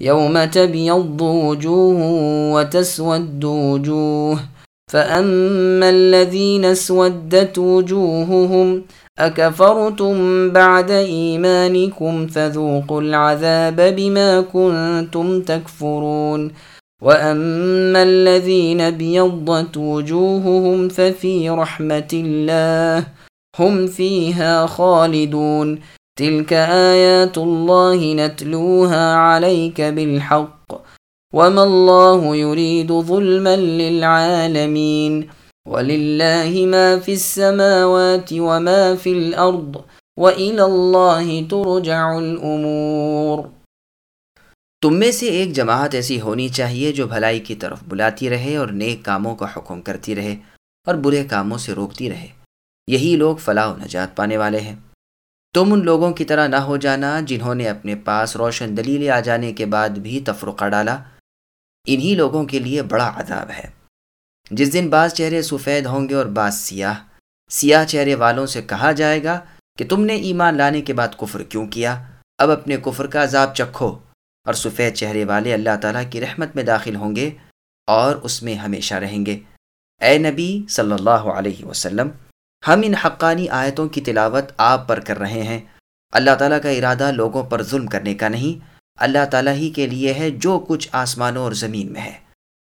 يوم تبيض وجوه وتسود وجوه، فأما الذين اسودت وجوههم أكفرتم بعد إيمانكم فذوقوا العذاب بما كنتم تكفرون. وأما الذين بيضت وجوههم ففي رحمة الله هم فيها خالدون. تلك آيات الله نتلوها عليك بالحق وما الله يريد ظلما للعالمين ولله ما في السماوات وما في الأرض وإلى الله ترجع الأمور تم میں سے ایک جماعت ایسی ہونی چاہیے جو بھلائی کی طرف بلاتی رہے اور نیک کاموں کا حکم کرتی رہے اور برے کاموں سے روکتی رہے۔ یہی لوگ فلاح و نجات پانے والے ہیں۔ تم ان لوگوں کی طرح نہ ہو جانا جنہوں نے اپنے پاس روشن دلیل آ جانے کے بعد بھی تفرقہ ڈالا۔ انہی لوگوں کے لیے بڑا عذاب ہے۔ جس دن بعض چہرے سفید ہوں گے اور بعض سیاہ۔ سیاہ چہرے والوں سے کہا جائے گا کہ تم نے ایمان لانے کے بعد کفر کیوں کیا؟ اب اپنے کفر کا عذاب چکھو۔ اور سفید چہرے والے اللہ تعالیٰ کی رحمت میں داخل ہوں گے اور اس میں ہمیشہ رہیں گے۔ اے نبی صلی اللہ علیہ وسلم ہم ان حقانی آیتوں کی تلاوت آپ پر کر رہے ہیں۔ اللہ تعالیٰ کا ارادہ لوگوں پر ظلم کرنے کا نہیں، اللہ تعالیٰ ہی کے لیے ہے جو کچھ آسمانوں اور زمین میں ہے۔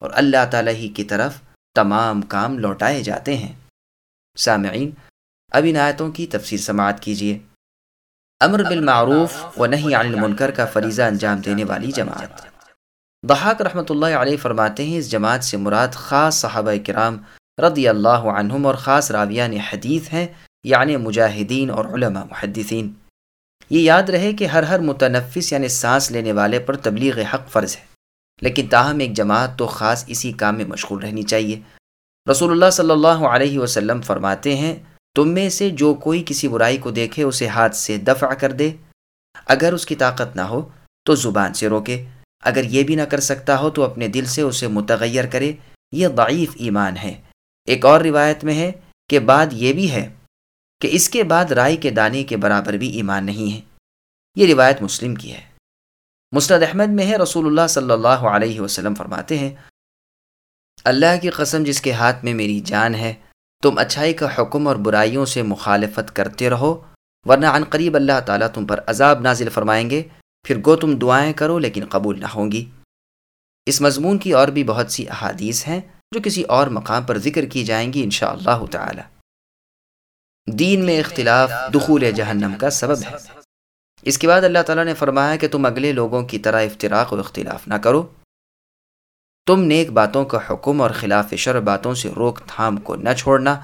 اور اللہ تعالیٰ ہی کی طرف تمام کام لوٹائے جاتے ہیں۔ سامعین، اب ان آیتوں کی تفسیر سماعت کیجیے۔ امر بالمعروف و نہیں عن المنکر کا فریضہ انجام دینے والی جماعت۔ بحاق رحمۃ اللہ علیہ فرماتے ہیں، اس جماعت سے مراد خاص صحابہ کرام رضی اللہ عنہم اور خاص راویان حدیث ہیں یعنی مجاہدین اور علماء محدثین۔ یہ یاد رہے کہ ہر ہر متنفس یعنی سانس لینے والے پر تبلیغ حق فرض ہے، لیکن تاہم ایک جماعت تو خاص اسی کام میں مشغول رہنی چاہیے۔ رسول اللہ صلی اللہ علیہ وسلم فرماتے ہیں، تم میں سے جو کوئی کسی برائی کو دیکھے اسے ہاتھ سے دفع کر دے۔ اگر اس کی طاقت نہ ہو تو زبان سے روکے۔ اگر یہ بھی نہ کر سکتا ہو تو اپنے دل سے اسے متغیر کرے۔ یہ ضعیف ایمان ہے۔ ایک اور روایت میں ہے کہ بعد یہ بھی ہے کہ اس کے بعد رائی کے دانے کے برابر بھی ایمان نہیں ہے۔ یہ روایت مسلم کی ہے۔ مستد احمد میں ہے، رسول اللہ صلی اللہ علیہ وسلم فرماتے ہیں، اللہ کی قسم جس کے ہاتھ میں میری جان ہے، تم اچھائی کا حکم اور برائیوں سے مخالفت کرتے رہو، ورنہ عن قریب اللہ تعالیٰ تم پر عذاب نازل فرمائیں گے۔ پھر گو تم دعائیں کرو، لیکن قبول نہ ہوں گی۔ اس مضمون کی اور بھی بہت سی احادیث ہیں۔ جو کسی اور مقام پر ذکر کی جائیں گی انشاءاللہ اللہ تعالی۔ دین میں اختلاف دخول جہنم کا سبب ہے۔ اس کے بعد اللہ تعالیٰ نے فرمایا کہ تم اگلے لوگوں کی طرح افتراق و اختلاف نہ کرو۔ تم نیک باتوں کا حکم اور خلاف شر باتوں سے روک تھام کو نہ چھوڑنا۔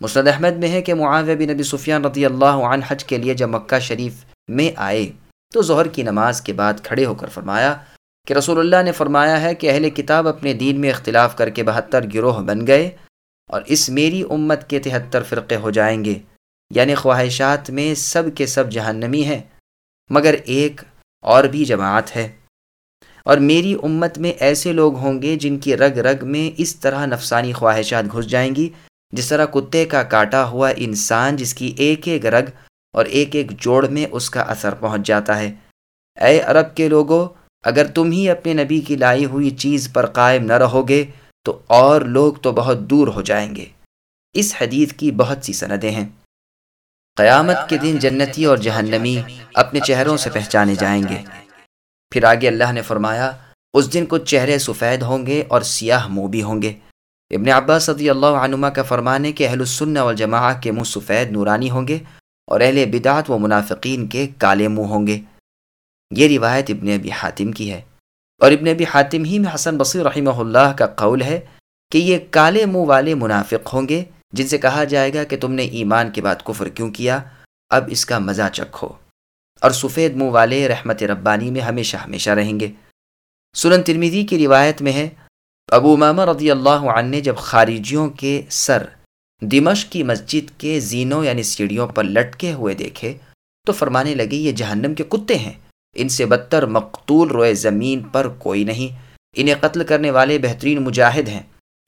مسند احمد میں ہے کہ معاویہ بن نبی سفیان رضی اللہ عنہ حج کے لیے جب مکہ شریف میں آئے تو ظہر کی نماز کے بعد کھڑے ہو کر فرمایا کہ رسول اللہ نے فرمایا ہے کہ اہل کتاب اپنے دین میں اختلاف کر کے بہتر گروہ بن گئے اور اس میری امت کے تہتر فرقے ہو جائیں گے یعنی خواہشات میں سب کے سب جہنمی ہیں، مگر ایک اور بھی جماعت ہے۔ اور میری امت میں ایسے لوگ ہوں گے جن کی رگ رگ میں اس طرح نفسانی خواہشات گھس جائیں گی، جس طرح کتے کا کاٹا ہوا انسان جس کی ایک ایک رگ اور ایک ایک جوڑ میں اس کا اثر پہنچ جاتا ہے۔ اے عرب کے لوگوں اگر تم ہی اپنے نبی کی لائی ہوئی چیز پر قائم نہ رہو گے تو اور لوگ تو بہت دور ہو جائیں گے۔ اس حدیث کی بہت سی سندیں ہیں۔ قیامت کے دن جنتی اور جہنمی اپنے چہروں سے پہچانے جائیں گے۔ پھر آگے اللہ نے فرمایا، اس دن کچھ چہرے سفید ہوں گے اور سیاہ منہ بھی ہوں گے۔ ابن عباس صدی اللہ عنما کا فرمانے کہ اہل السنہ والجماع کے منہ سفید نورانی ہوں گے اور اہل بدعت و منافقین کے کالے منہ ہوں گے۔ یہ روایت ابن ابی حاتم کی ہے۔ اور ابن ابی حاتم ہی میں حسن بصیر رحمہ اللہ کا قول ہے کہ یہ کالے منہ والے منافق ہوں گے جن سے کہا جائے گا کہ تم نے ایمان کے بعد کفر کیوں کیا؟ اب اس کا مزہ چکھو۔ اور سفید منہ والے رحمت ربانی میں ہمیشہ ہمیشہ رہیں گے۔ سنن ترمیدی کی روایت میں ہے، ابو ماما رضی اللہ عنہ نے جب خارجیوں کے سر دمش کی مسجد کے زینوں یعنی سیڑھیوں پر لٹکے ہوئے دیکھے تو فرمانے لگے، یہ جہنم کے کتے ہیں۔ ان سے بدتر مقتول روئے زمین پر کوئی نہیں۔ انہیں قتل کرنے والے بہترین مجاہد ہیں۔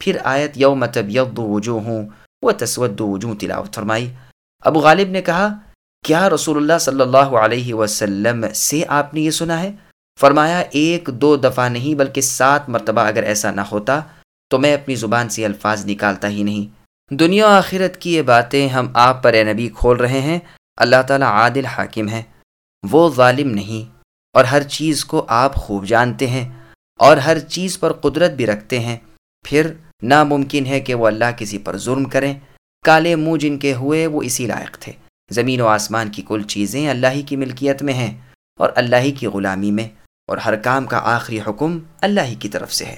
پھر آیت، یوم طبیت وجوہ ہوں وہ تسود وجوہ تلاوت فرمائی۔ ابو غالب نے کہا، کیا رسول اللہ صلی اللہ علیہ وسلم سے آپ نے یہ سنا ہے؟ فرمایا، ایک دو دفعہ نہیں، بلکہ سات مرتبہ اگر ایسا نہ ہوتا تو میں اپنی زبان سے الفاظ نکالتا ہی نہیں۔ دنیا و آخرت کی یہ باتیں ہم آپ پر اے نبی کھول رہے ہیں۔ اللہ تعالیٰ عادل حاکم ہے۔ وہ ظالم نہیں۔ اور ہر چیز کو آپ خوب جانتے ہیں اور ہر چیز پر قدرت بھی رکھتے ہیں۔ پھر ناممکن ہے کہ وہ اللہ کسی پر ظلم کریں۔ کالے منہ جن کے ہوئے وہ اسی لائق تھے۔ زمین و آسمان کی کل چیزیں اللہ ہی کی ملکیت میں ہیں اور اللہ ہی کی غلامی میں۔ اور ہر کام کا آخری حکم اللہ ہی کی طرف سے ہے۔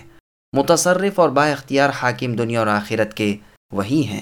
متصرف اور با اختیار حاکم دنیا اور آخرت کے وہی ہیں۔